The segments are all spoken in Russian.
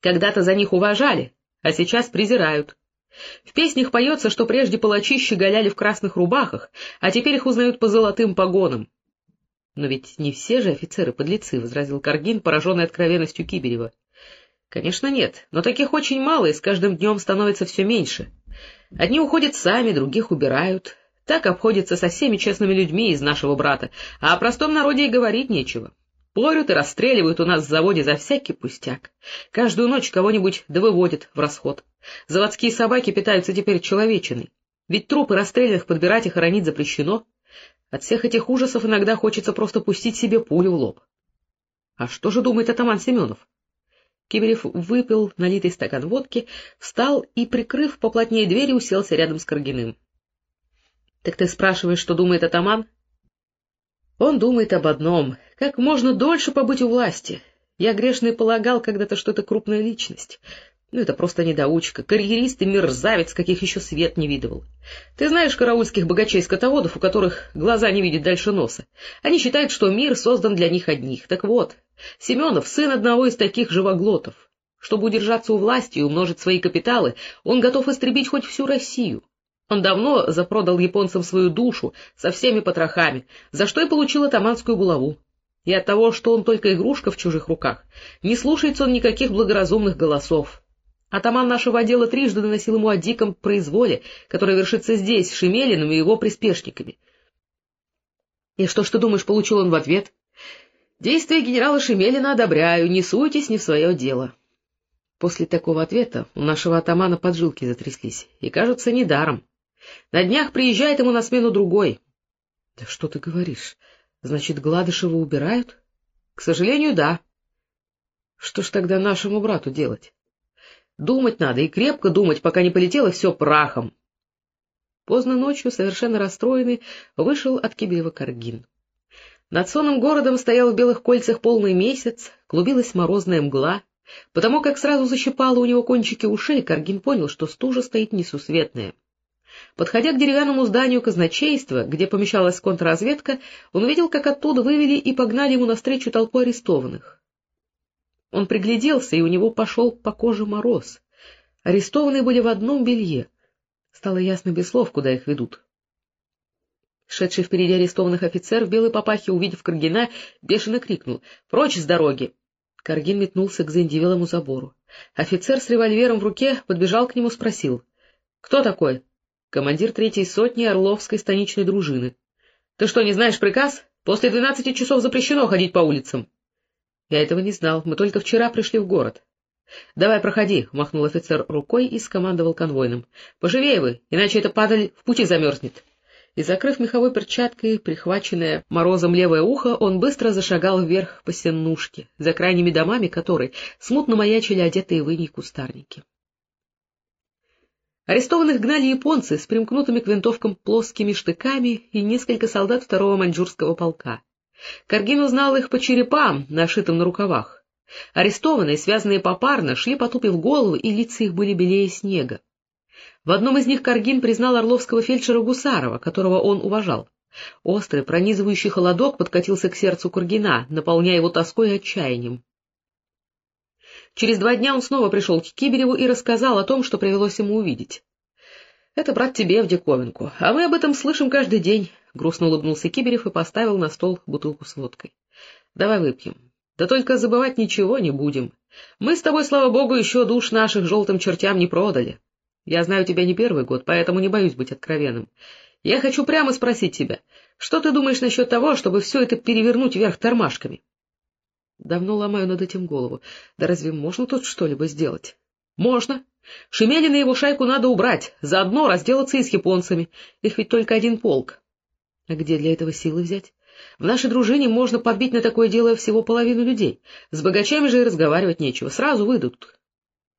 Когда-то за них уважали, а сейчас презирают. В песнях поется, что прежде палачи щеголяли в красных рубахах, а теперь их узнают по золотым погонам. — Но ведь не все же офицеры подлецы, — возразил Каргин, пораженный откровенностью Киберева. — Конечно, нет, но таких очень мало, и с каждым днем становится все меньше. Одни уходят сами, других убирают. Так обходится со всеми честными людьми из нашего брата, а о простом народе и говорить нечего. Порют и расстреливают у нас в заводе за всякий пустяк. Каждую ночь кого-нибудь да выводят в расход. Заводские собаки питаются теперь человечиной. Ведь трупы расстрелянных подбирать и хоронить запрещено. От всех этих ужасов иногда хочется просто пустить себе пулю в лоб. А что же думает атаман Семенов? Киберев выпил налитый стакан водки, встал и, прикрыв поплотнее дверь, уселся рядом с Каргиным. — Так ты спрашиваешь, что думает атаман? Он думает об одном — как можно дольше побыть у власти. Я грешный полагал когда-то, что это крупная личность. Ну, это просто недоучка, карьерист и мерзавец, каких еще свет не видывал. Ты знаешь караульских богачей-скотоводов, у которых глаза не видят дальше носа? Они считают, что мир создан для них одних. Так вот, Семенов — сын одного из таких живоглотов. Чтобы удержаться у власти и умножить свои капиталы, он готов истребить хоть всю Россию. Он давно запродал японцам свою душу со всеми потрохами, за что и получил атаманскую булаву. И от того, что он только игрушка в чужих руках, не слушается он никаких благоразумных голосов. Атаман нашего отдела трижды доносил ему о диком произволе, который вершится здесь, Шемелиным и его приспешниками. И что ж ты думаешь, получил он в ответ? Действия генерала Шемелина одобряю, не суйтесь не в свое дело. После такого ответа у нашего атамана поджилки затряслись, и, кажется, недаром. На днях приезжает ему на смену другой. — Да что ты говоришь? Значит, Гладышева убирают? — К сожалению, да. — Что ж тогда нашему брату делать? — Думать надо, и крепко думать, пока не полетело все прахом. Поздно ночью, совершенно расстроенный, вышел от Киберева Каргин. Над сонным городом стоял в белых кольцах полный месяц, клубилась морозная мгла. Потому как сразу защипало у него кончики ушей, Каргин понял, что стужа стоит несусветная. Подходя к деревянному зданию казначейства, где помещалась контрразведка, он увидел, как оттуда вывели и погнали ему навстречу толпу арестованных. Он пригляделся, и у него пошел по коже мороз. Арестованные были в одном белье. Стало ясно без слов, куда их ведут. Шедший впереди арестованных офицер в белой папахе, увидев Каргина, бешено крикнул «Прочь с дороги!» Каргин метнулся к заиндивелому забору. Офицер с револьвером в руке подбежал к нему, спросил. — Кто такой? — Командир третьей сотни Орловской станичной дружины. — Ты что, не знаешь приказ? После двенадцати часов запрещено ходить по улицам. — Я этого не знал, мы только вчера пришли в город. — Давай, проходи, — махнул офицер рукой и скомандовал конвойным. — Поживее вы, иначе эта падаль в пути замерзнет и, закрыв меховой перчаткой прихваченное морозом левое ухо, он быстро зашагал вверх по сеннушке, за крайними домами которой смутно маячили одетые в иней кустарники. Арестованных гнали японцы с примкнутыми к винтовкам плоскими штыками и несколько солдат второго маньчжурского полка. Каргин узнал их по черепам, нашитым на рукавах. Арестованные, связанные попарно, шли потупив головы, и лица их были белее снега. В одном из них Каргин признал орловского фельдшера Гусарова, которого он уважал. Острый, пронизывающий холодок подкатился к сердцу Каргина, наполняя его тоской и отчаянием. Через два дня он снова пришел к Кибереву и рассказал о том, что привелось ему увидеть. — Это, брат, тебе в диковинку, а мы об этом слышим каждый день, — грустно улыбнулся Киберев и поставил на стол бутылку с водкой. — Давай выпьем. Да только забывать ничего не будем. Мы с тобой, слава богу, еще душ наших желтым чертям не продали. Я знаю тебя не первый год, поэтому не боюсь быть откровенным. Я хочу прямо спросить тебя, что ты думаешь насчет того, чтобы все это перевернуть вверх тормашками? Давно ломаю над этим голову. Да разве можно тут что-либо сделать? Можно. Шемелина и его шайку надо убрать, заодно разделаться и с японцами. Их ведь только один полк. А где для этого силы взять? В нашей дружине можно подбить на такое дело всего половину людей. С богачами же и разговаривать нечего, сразу выйдут.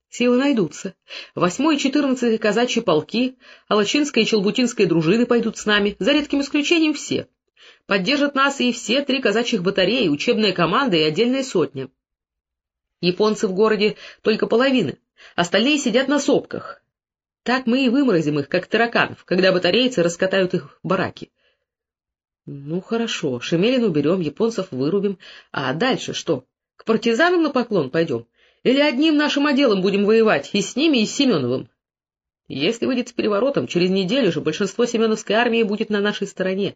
Силы найдутся. Восьмой и четырнадцатый казачьи полки, Алачинская и Челбутинская дружины пойдут с нами, за редким исключением все. Поддержат нас и все три казачьих батареи, учебная команда и отдельная сотня. Японцы в городе только половины, остальные сидят на сопках. Так мы и выморозим их, как тараканов, когда батарейцы раскатают их в бараки. Ну, хорошо, Шемелин уберем, японцев вырубим. А дальше что? К партизанам на поклон пойдем? Или одним нашим отделом будем воевать, и с ними, и с Семеновым? Если выйдет с переворотом, через неделю же большинство Семеновской армии будет на нашей стороне.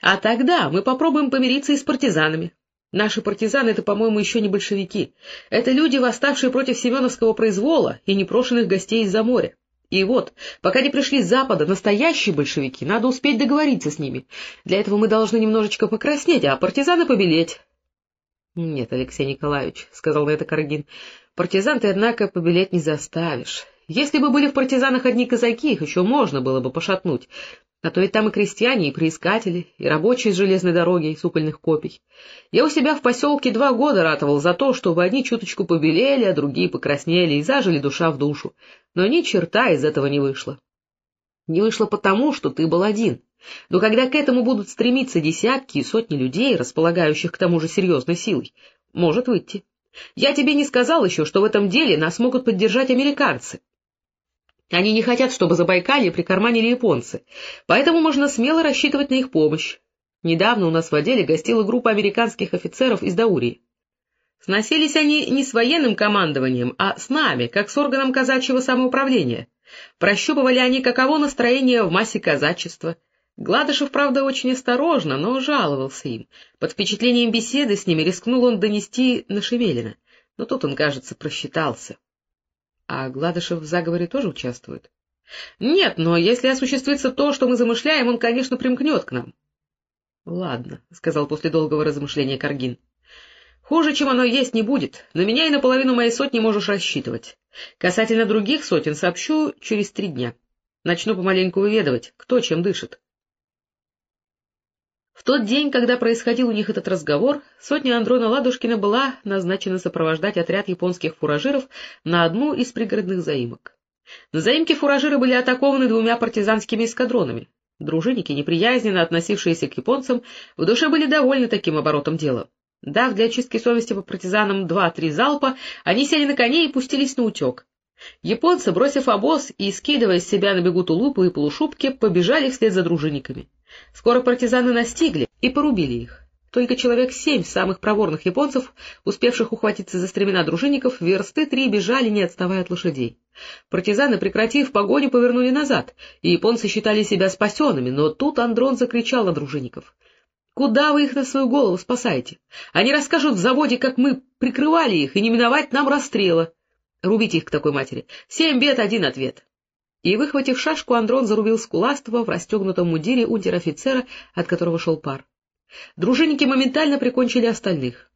А тогда мы попробуем помириться и с партизанами. Наши партизаны — это, по-моему, еще не большевики. Это люди, восставшие против семеновского произвола и непрошенных гостей из-за моря. И вот, пока не пришли с запада настоящие большевики, надо успеть договориться с ними. Для этого мы должны немножечко покраснеть, а партизаны побелеть. — Нет, Алексей Николаевич, — сказал на это Каргин, — партизан ты, однако, побелеть не заставишь. Если бы были в партизанах одни казаки, их еще можно было бы пошатнуть, а то ведь там и крестьяне, и приискатели, и рабочие с железной дороги, и сукольных копий. Я у себя в поселке два года ратовал за то, чтобы одни чуточку побелели, а другие покраснели, и зажили душа в душу. Но ни черта из этого не вышло. Не вышло потому, что ты был один. Но когда к этому будут стремиться десятки и сотни людей, располагающих к тому же серьезной силой, может выйти. Я тебе не сказал еще, что в этом деле нас могут поддержать американцы. Они не хотят, чтобы Забайкалье прикарманили японцы, поэтому можно смело рассчитывать на их помощь. Недавно у нас в отделе гостила группа американских офицеров из Даурии. Сносились они не с военным командованием, а с нами, как с органом казачьего самоуправления. Прощупывали они, каково настроение в массе казачества. Гладышев, правда, очень осторожно, но жаловался им. Под впечатлением беседы с ними рискнул он донести на Шевелина, но тут он, кажется, просчитался. А Гладышев в заговоре тоже участвует? — Нет, но если осуществится то, что мы замышляем, он, конечно, примкнет к нам. — Ладно, — сказал после долгого размышления Каргин. — Хуже, чем оно есть, не будет. На меня и наполовину моей сотни можешь рассчитывать. Касательно других сотен сообщу через три дня. Начну помаленьку выведывать, кто чем дышит. В тот день, когда происходил у них этот разговор, сотня Андрона Ладушкина была назначена сопровождать отряд японских фуражиров на одну из пригородных заимок. На заимке фуражиры были атакованы двумя партизанскими эскадронами. Дружинники, неприязненно относившиеся к японцам, в душе были довольны таким оборотом дела. Дав для очистки совести по партизанам два-три залпа, они сели на коней и пустились на утек. Японцы, бросив обоз и скидывая с себя на бегу тулупы и полушубки, побежали вслед за дружинниками. Скоро партизаны настигли и порубили их. Только человек семь самых проворных японцев, успевших ухватиться за стремена дружинников, версты три бежали, не отставая от лошадей. Партизаны, прекратив погоню, повернули назад, и японцы считали себя спасенными, но тут Андрон закричал на дружинников. — Куда вы их на свою голову спасаете? Они расскажут в заводе, как мы прикрывали их, и не миновать нам расстрела. Рубите их к такой матери. Семь бед, один ответ. И, выхватив шашку, Андрон зарубил скуластого в расстегнутом мундире унтер-офицера, от которого шел пар. Дружинники моментально прикончили остальных.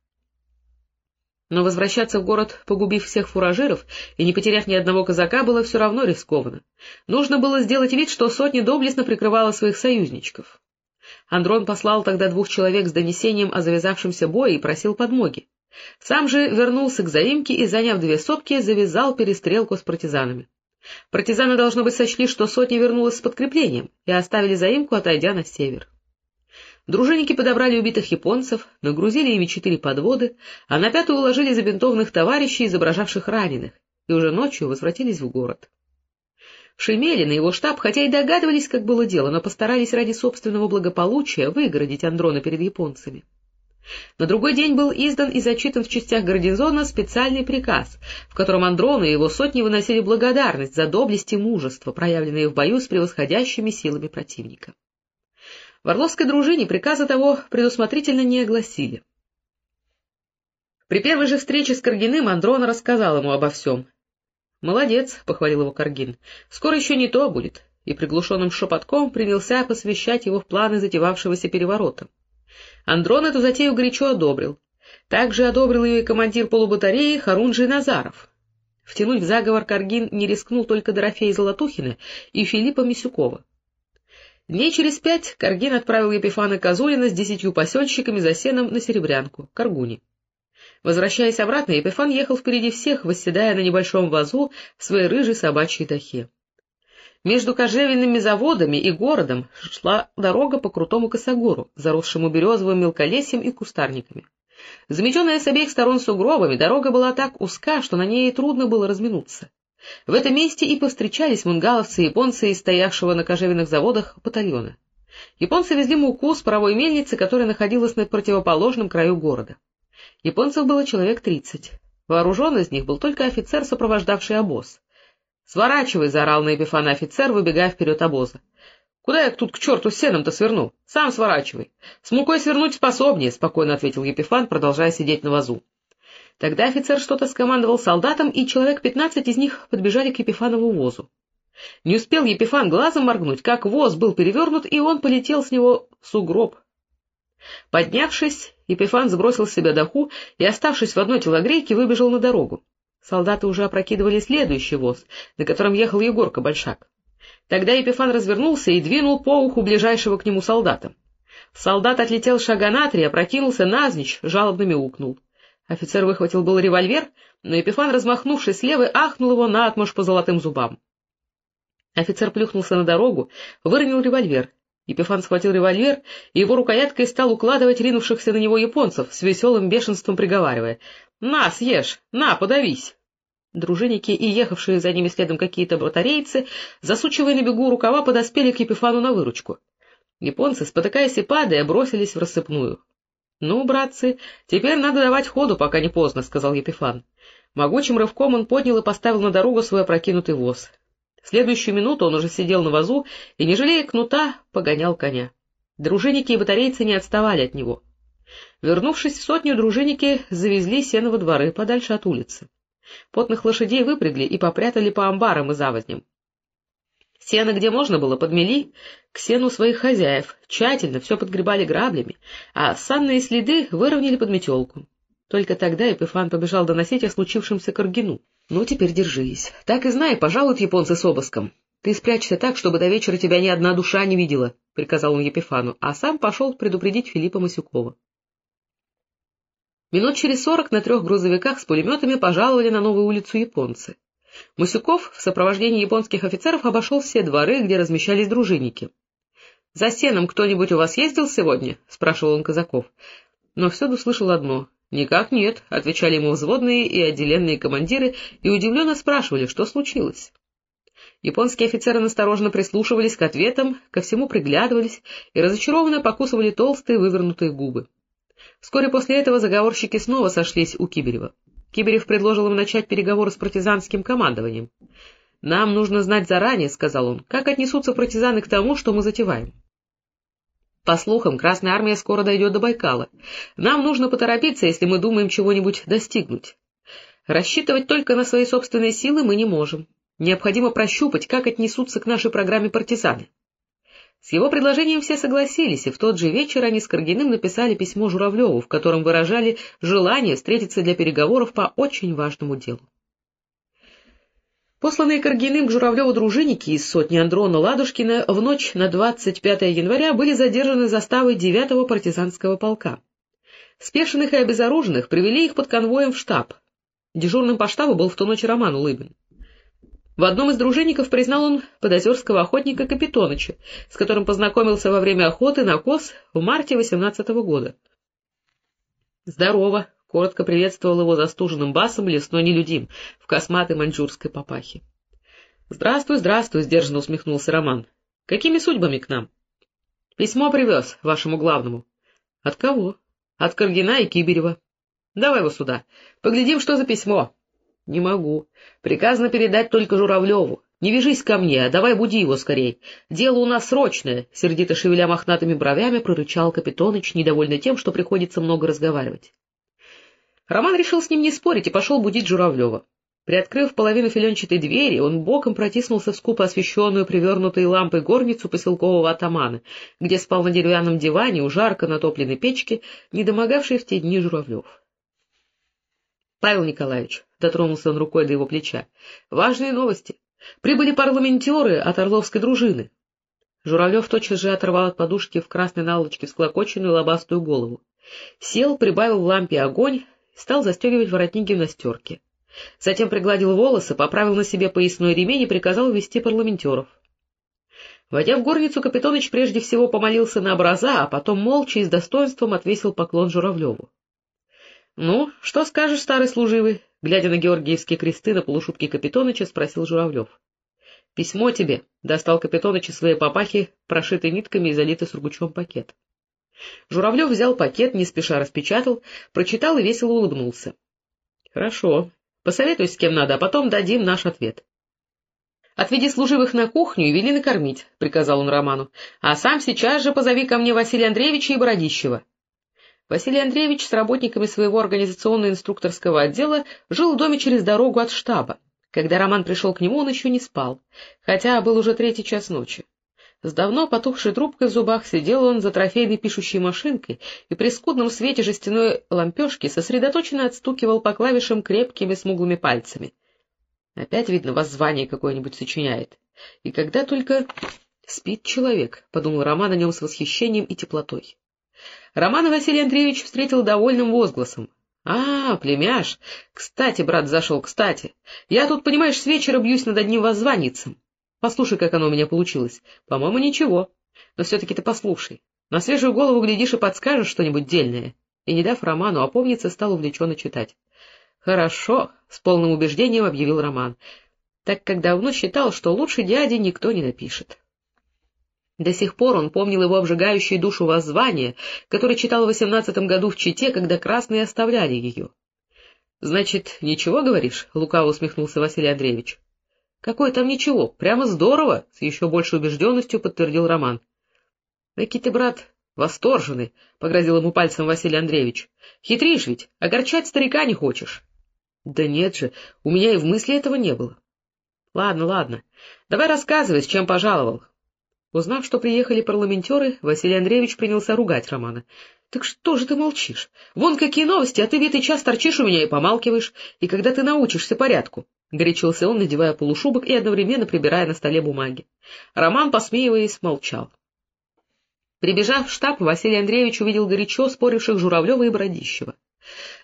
Но возвращаться в город, погубив всех фуражиров и не потеряв ни одного казака, было все равно рискованно. Нужно было сделать вид, что сотня доблестно прикрывала своих союзничков. Андрон послал тогда двух человек с донесением о завязавшемся бое и просил подмоги. Сам же вернулся к заимке и, заняв две сопки, завязал перестрелку с партизанами. Партизаны, должно быть, сочли, что сотня вернулась с подкреплением, и оставили заимку, отойдя на север. Дружинники подобрали убитых японцев, нагрузили ими четыре подводы, а на пятую уложили забинтованных товарищей, изображавших раненых, и уже ночью возвратились в город. Шемелин и его штаб, хотя и догадывались, как было дело, но постарались ради собственного благополучия выгородить Андрона перед японцами. На другой день был издан и зачитан в частях гарнизона специальный приказ, в котором Андрон и его сотни выносили благодарность за доблесть и мужество, проявленные в бою с превосходящими силами противника. В Орловской дружине приказа того предусмотрительно не огласили. При первой же встрече с Каргиным Андрон рассказал ему обо всем. — Молодец, — похвалил его Каргин, — скоро еще не то будет, и приглушенным шепотком принялся посвящать его в планы затевавшегося переворота. Андрон эту затею горячо одобрил. Также одобрил ее и командир полубатареи Харунжий Назаров. Втянуть в заговор Каргин не рискнул только Дорофея Золотухина и Филиппа Мисюкова. Дней через пять Каргин отправил Епифана Козулина с десятью посельщиками за сеном на Серебрянку, Каргуни. Возвращаясь обратно, Епифан ехал впереди всех, восседая на небольшом вазу в своей рыжей собачьей дахе. Между кожевенными заводами и городом шла дорога по крутому косогору, заросшему березовым мелколесьем и кустарниками. Заметенная с обеих сторон сугробами, дорога была так узка, что на ней трудно было разминуться. В этом месте и повстречались мунгаловцы и японцы из стоявшего на кожевенных заводах батальона. Японцы везли муку с паровой мельницы, которая находилась на противоположном краю города. Японцев было человек тридцать. Вооружен из них был только офицер, сопровождавший обоз. — Сворачивай! — заорал на Епифана офицер, выбегая вперед обоза. — Куда я тут к черту сеном-то сверну? Сам сворачивай. — С мукой свернуть способнее, — спокойно ответил Епифан, продолжая сидеть на вазу. Тогда офицер что-то скомандовал солдатам, и человек пятнадцать из них подбежали к Епифанову возу. Не успел Епифан глазом моргнуть, как воз был перевернут, и он полетел с него в сугроб. Поднявшись, Епифан сбросил с себя доху и, оставшись в одной телогрейке, выбежал на дорогу. Солдаты уже опрокидывали следующий воз, на котором ехал Егорка Большак. Тогда Епифан развернулся и двинул по уху ближайшего к нему солдата. Солдат отлетел шага на три, опрокинулся навзничь, жалобно мяукнул. Офицер выхватил был револьвер, но Епифан, размахнувшись левой, ахнул его наотмашь по золотым зубам. Офицер плюхнулся на дорогу, выронил револьвер Епифан схватил револьвер, и его рукояткой стал укладывать ринувшихся на него японцев, с веселым бешенством приговаривая. — На, съешь! На, подавись! Дружинники и ехавшие за ними следом какие-то батарейцы, засучивая на бегу рукава, подоспели к Епифану на выручку. Японцы, спотыкаясь и падая, бросились в рассыпную. — Ну, братцы, теперь надо давать ходу, пока не поздно, — сказал Епифан. Могучим рывком он поднял и поставил на дорогу свой опрокинутый воз. В следующую минуту он уже сидел на вазу и, не жалея кнута, погонял коня. Дружинники и батарейцы не отставали от него. Вернувшись в сотню, дружинники завезли сено во дворы подальше от улицы. Потных лошадей выпрягли и попрятали по амбарам и завозням. Сено, где можно было, подмели к сену своих хозяев, тщательно все подгребали граблями, а санные следы выровняли под метелку. Только тогда Эпифан побежал доносить о случившемся Каргину. Ну, теперь держись. Так и знай, пожалуют японцы с обыском. Ты спрячься так, чтобы до вечера тебя ни одна душа не видела, — приказал он Епифану, а сам пошел предупредить Филиппа Масюкова. Минут через сорок на трех грузовиках с пулеметами пожаловали на новую улицу японцы. Масюков в сопровождении японских офицеров обошел все дворы, где размещались дружинники. — За сеном кто-нибудь у вас ездил сегодня? — спрашивал он казаков. Но всюду слышал одно «Никак нет», — отвечали ему взводные и отделенные командиры и удивленно спрашивали, что случилось. Японские офицеры настороженно прислушивались к ответам, ко всему приглядывались и разочарованно покусывали толстые вывернутые губы. Вскоре после этого заговорщики снова сошлись у Киберева. Киберев предложил им начать переговоры с партизанским командованием. «Нам нужно знать заранее», — сказал он, — «как отнесутся партизаны к тому, что мы затеваем. По слухам, Красная Армия скоро дойдет до Байкала. Нам нужно поторопиться, если мы думаем чего-нибудь достигнуть. Рассчитывать только на свои собственные силы мы не можем. Необходимо прощупать, как отнесутся к нашей программе партизаны. С его предложением все согласились, и в тот же вечер они с Каргиным написали письмо Журавлеву, в котором выражали желание встретиться для переговоров по очень важному делу. Посланные Каргиным к Журавлеву дружинники из сотни Андрона Ладушкина в ночь на 25 января были задержаны заставой 9-го партизанского полка. Спешенных и обезоруженных привели их под конвоем в штаб. Дежурным по штабу был в ту ночь Роман Улыбин. В одном из дружинников признал он подозерского охотника Капитоныча, с которым познакомился во время охоты на коз в марте 18 -го года. — Здорово, — коротко приветствовал его застуженным басом лесной нелюдим в косматой маньчжурской папахе. — Здравствуй, здравствуй, — сдержанно усмехнулся Роман. — Какими судьбами к нам? — Письмо привез вашему главному. — От кого? — От Каргина и Киберева. — Давай его сюда. Поглядим, что за письмо. — Не могу. Приказано передать только Журавлеву. Не вяжись ко мне, а давай буди его скорей. Дело у нас срочное, — сердито шевеля мохнатыми бровями прорычал Капитоныч, недовольный тем, что приходится много разговаривать. Роман решил с ним не спорить и пошел будить Журавлева. Приоткрыв половину филенчатой двери, он боком протиснулся в скупо освещенную привернутой лампой горницу поселкового атамана, где спал на деревянном диване у жарко натопленной печки, недомогавший в те дни Журавлев. — Павел Николаевич, — дотронулся он рукой до его плеча, — важные новости. Прибыли парламентеры от Орловской дружины. Журавлев тотчас же оторвал от подушки в красной наволочке всклокоченную лобастую голову. Сел, прибавил в лампе огонь, стал застегивать воротник гимнастерки. Затем пригладил волосы, поправил на себе поясной ремень и приказал ввести парламентеров. Войдя в горницу, Капитоныч прежде всего помолился на образа, а потом молча и с достоинством отвесил поклон Журавлеву. — Ну, что скажешь, старый служивый? — глядя на георгиевские кресты на полушубке Капитоныча, спросил Журавлев. — Письмо тебе, — достал Капитоныч из своей папахи, прошитый нитками и залитый сургучом пакет. Журавлев взял пакет, не спеша распечатал, прочитал и весело улыбнулся. — Хорошо. Посоветуй, с кем надо, а потом дадим наш ответ. — Отведи служивых на кухню и вели накормить, — приказал он Роману, — а сам сейчас же позови ко мне Василия Андреевича и Бородищева. Василий Андреевич с работниками своего организационно-инструкторского отдела жил в доме через дорогу от штаба. Когда Роман пришел к нему, он еще не спал, хотя был уже третий час ночи. С давно потухшей трубкой в зубах сидел он за трофейной пишущей машинкой и при скудном свете жестяной лампешки сосредоточенно отстукивал по клавишам крепкими смуглыми пальцами. Опять, видно, воззвание какое-нибудь сочиняет. И когда только спит человек, — подумал Роман о нем с восхищением и теплотой. Романа Василий Андреевич встретил довольным возгласом. — А, племяш! Кстати, брат зашел, кстати. Я тут, понимаешь, с вечера бьюсь над одним воззванницем. Послушай, как оно у меня получилось. По-моему, ничего. Но все-таки ты послушай. На свежую голову глядишь и подскажешь что-нибудь дельное. И, не дав Роману опомниться, стал увлеченно читать. — Хорошо, — с полным убеждением объявил Роман, так как давно считал, что лучше дяди никто не напишет. До сих пор он помнил его обжигающую душу воззвание, которое читал в восемнадцатом году в Чите, когда красные оставляли ее. — Значит, ничего говоришь? — лукаво усмехнулся Василий Андреевич. Какое там ничего, прямо здорово, — с еще большей убежденностью подтвердил Роман. — Таки ты, брат, восторженный, — погрозил ему пальцем Василий Андреевич. — Хитришь ведь, огорчать старика не хочешь. — Да нет же, у меня и в мысли этого не было. — Ладно, ладно, давай рассказывай, с чем пожаловал. Узнав, что приехали парламентеры, Василий Андреевич принялся ругать Романа. — Так что же ты молчишь? Вон какие новости, а ты весь час торчишь у меня и помалкиваешь. И когда ты научишься порядку? — горячился он, надевая полушубок и одновременно прибирая на столе бумаги. Роман, посмеиваясь, молчал. Прибежав в штаб, Василий Андреевич увидел горячо споривших Журавлева и Бородищева.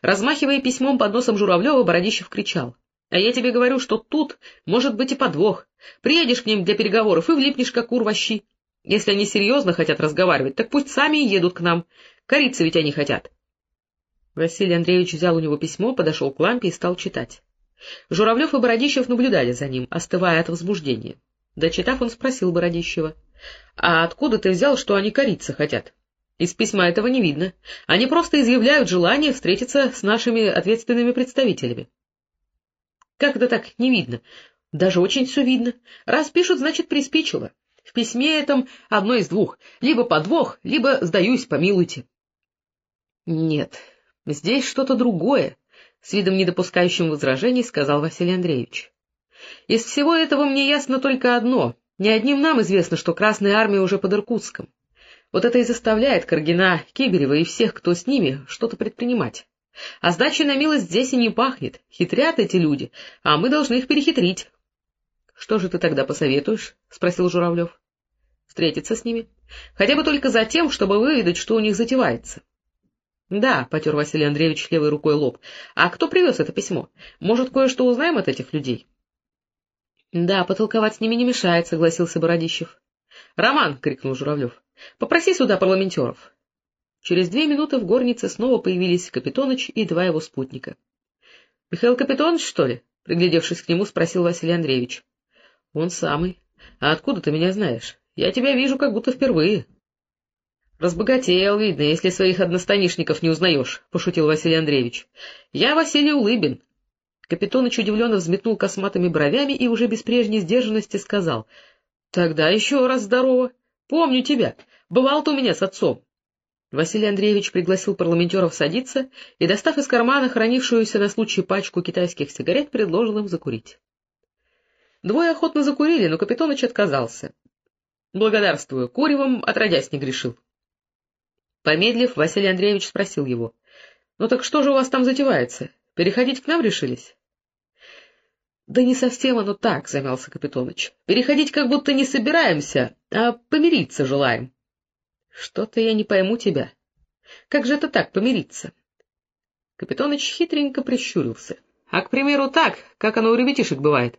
Размахивая письмом под носом Журавлева, Бородищев кричал. — А я тебе говорю, что тут может быть и подвох. Приедешь к ним для переговоров и влипнешь, как кур вощи. Если они серьезно хотят разговаривать, так пусть сами едут к нам. Кориться ведь они хотят. Василий Андреевич взял у него письмо, подошел к лампе и стал читать. Журавлев и Бородищев наблюдали за ним, остывая от возбуждения. Дочитав, он спросил Бородищева. — А откуда ты взял, что они кориться хотят? Из письма этого не видно. Они просто изъявляют желание встретиться с нашими ответственными представителями. — Как это так не видно? Даже очень все видно. Раз пишут, значит, приспичило. В письме этом одно из двух. Либо подвох, либо сдаюсь, помилуйте. — Нет, здесь что-то другое, — с видом недопускающим возражений сказал Василий Андреевич. — Из всего этого мне ясно только одно. Не одним нам известно, что Красная Армия уже под Иркутском. Вот это и заставляет Каргина, Киберева и всех, кто с ними, что-то предпринимать. А сдачи на милость здесь и не пахнет. Хитрят эти люди, а мы должны их перехитрить. — Что же ты тогда посоветуешь? — спросил Журавлев. — Встретиться с ними. Хотя бы только за тем, чтобы выведать, что у них затевается. — Да, — потер Василий Андреевич левой рукой лоб. — А кто привез это письмо? Может, кое-что узнаем от этих людей? — Да, потолковать с ними не мешает, — согласился Бородищев. — Роман! — крикнул Журавлев. — Попроси сюда парламентеров. Через две минуты в горнице снова появились Капитоныч и два его спутника. — Михаил Капитоныч, что ли? — приглядевшись к нему, спросил Василий Андреевич. — Он самый. — А откуда ты меня знаешь? Я тебя вижу как будто впервые. —— Разбогател, видно, если своих одностанишников не узнаешь, — пошутил Василий Андреевич. — Я Василий Улыбин. Капитоныч удивленно взметнул косматыми бровями и уже без прежней сдержанности сказал. — Тогда еще раз здорово. Помню тебя. Бывал ты у меня с отцом. Василий Андреевич пригласил парламентеров садиться и, достав из кармана хранившуюся на случай пачку китайских сигарет, предложил им закурить. Двое охотно закурили, но Капитоныч отказался. — Благодарствую, куревом отродясь не грешил. Помедлив, Василий Андреевич спросил его. — Ну так что же у вас там затевается? Переходить к нам решились? — Да не совсем оно так, — замялся Капитоныч. — Переходить как будто не собираемся, а помириться желаем. — Что-то я не пойму тебя. Как же это так, помириться? Капитоныч хитренько прищурился. — А, к примеру, так, как оно у ребятишек бывает.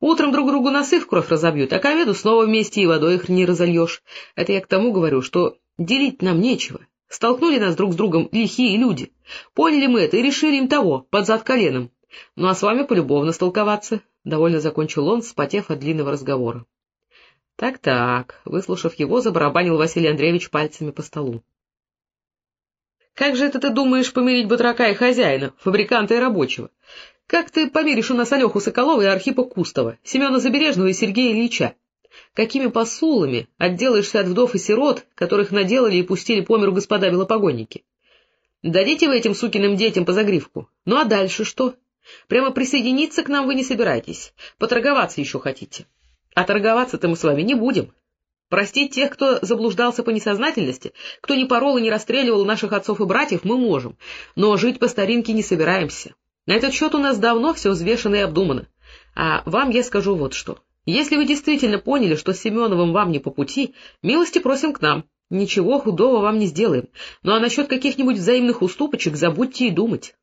Утром друг другу носы в кровь разобьют, а к обеду снова вместе и водой их не разольешь. Это я к тому говорю, что Делить нам нечего. Столкнули нас друг с другом лихие люди. Поняли мы это и решили им того, под зад коленом. Ну а с вами полюбовно столковаться. Довольно закончил он, спотев от длинного разговора. Так-так, выслушав его, забарабанил Василий Андреевич пальцами по столу. Как же это ты думаешь помирить батрака и хозяина, фабриканта и рабочего? Как ты помиришь у нас Алеху Соколова и Архипа Кустова, Семена Забережного и Сергея Ильича? Какими посулами отделаешься от вдов и сирот, которых наделали и пустили по миру господа белопогонники? Дадите вы этим сукиным детям по загривку? Ну а дальше что? Прямо присоединиться к нам вы не собираетесь, поторговаться еще хотите. А торговаться-то мы с вами не будем. Простить тех, кто заблуждался по несознательности, кто не порол и не расстреливал наших отцов и братьев, мы можем, но жить по старинке не собираемся. На этот счет у нас давно все взвешено и обдумано. А вам я скажу вот что. Если вы действительно поняли, что с Семеновым вам не по пути, милости просим к нам. Ничего худого вам не сделаем. Ну а насчет каких-нибудь взаимных уступочек забудьте и думать.